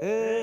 Hey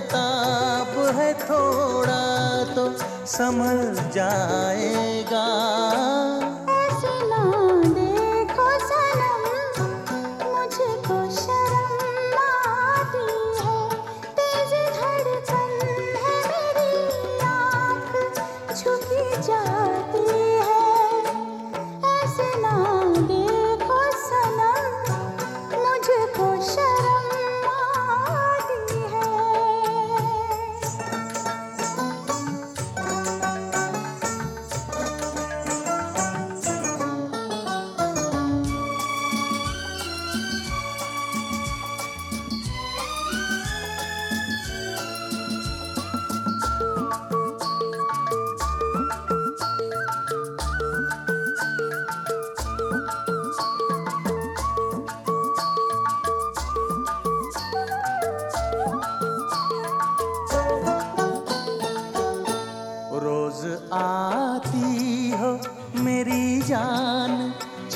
ताप है थोड़ा तो समझ जाएगा।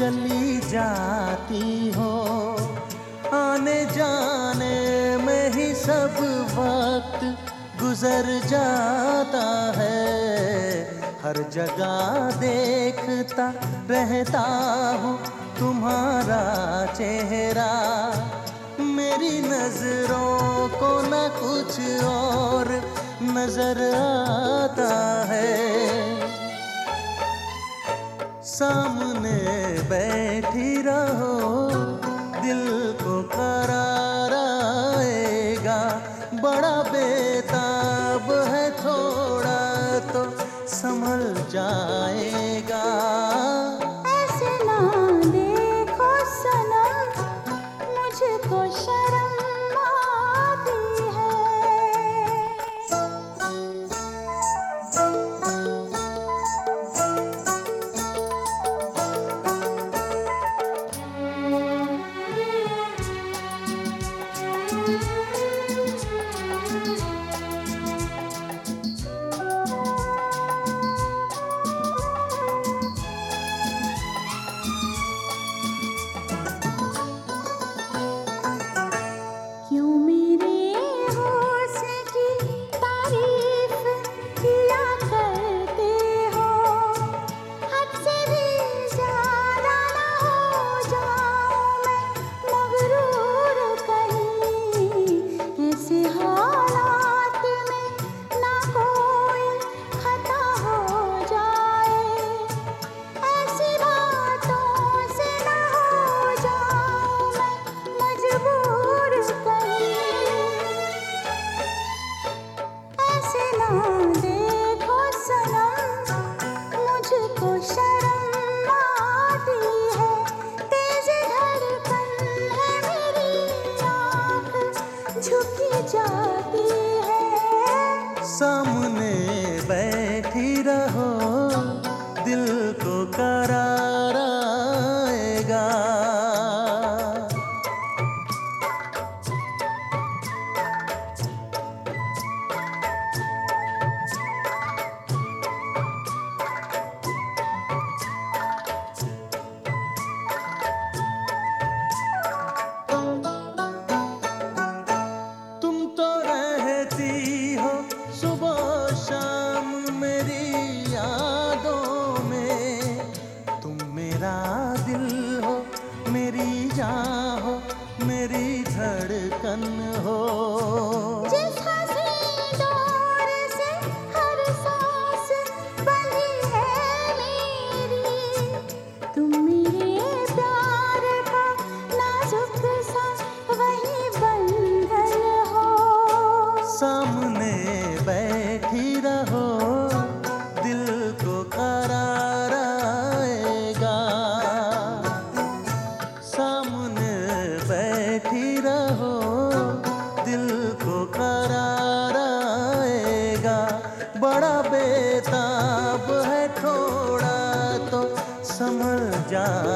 चली जाती हो, आने जाने में ही सब वक्त गुजर जाता है। हर जगह देखता रहता हूँ तुम्हारा चेहरा। मेरी नज़रों को न कुछ और नज़र आता है। सामने बैठी रहो दिल को करार आएगा बड़ा बेताब है थोड़ा तो संभल जाए। जाती है। सामने बेताब